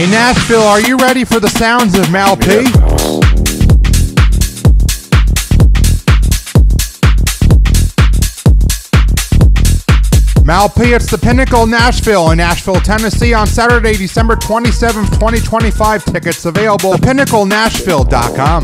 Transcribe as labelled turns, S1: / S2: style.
S1: Hey Nashville, are you ready for the sounds of Mal P? Mal P, it's the Pinnacle Nashville in Nashville, Tennessee on Saturday, December 27th, 2025. Tickets available at pinnaclenashville.com.